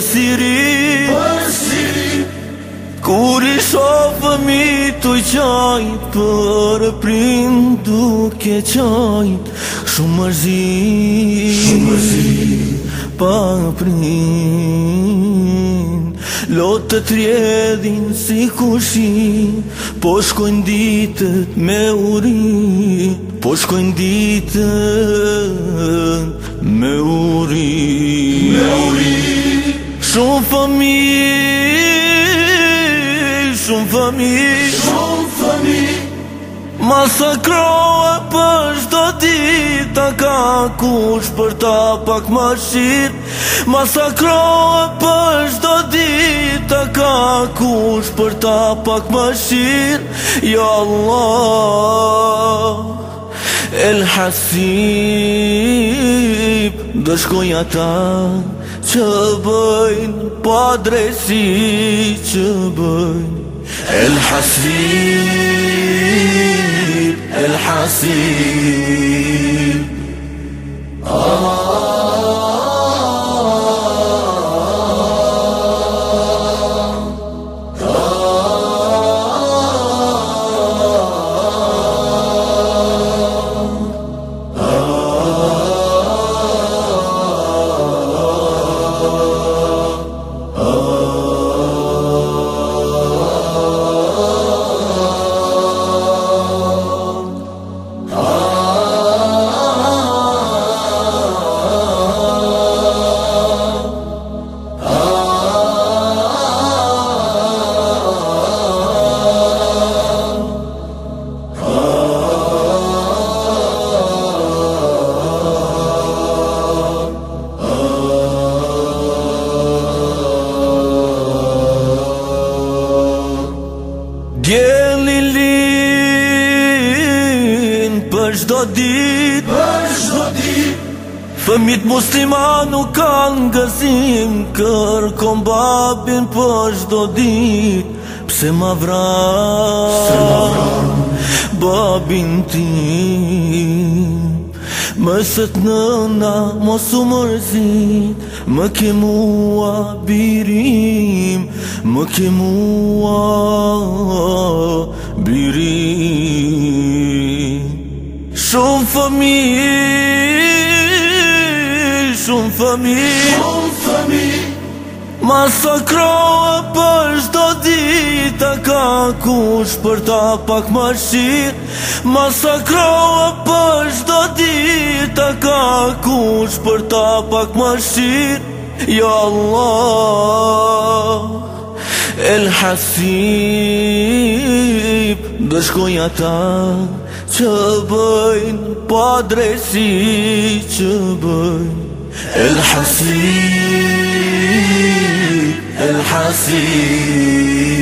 si Përsiri Kur i shofë mi të qajt Për prind duke qajt Shumë më zi Shumë më Pa prind Lotë të trjedhin si kushi Po shkojnë ditët me uri Po shkojnë ditët me uri Me uri Shumë fëmi Shumë fëmi Shumë fëmi Ma së kroa për shdo dit Ta ka kush për ta pak ma shqit Ma së kroa për shdo dit Ta ka kush për ta pak ma shqit Ja Allah الحسيب دشكو يا دشكوياتا تبين بادرسي شبين الحسيب الحسيب çdo ditë për çdo ditë Fëmit musliman nuk kanë gëzim Kërkom babin për shdo dit Pse ma vra Babin tim Mësët nëna mos u mërzit Më ke mua birim Më ke mua birim Shumë fëmi Shumë fëmi Shumë fëmi Ma së kroë për shdo dita ka kush për ta pak ma shir Ma së kroë për shdo dita ka kush për ta pak më shir Ja Allah El Hasim Dë shkojnë ata që bëjnë Pa drejsi që bëjnë El Hasid, El Hasid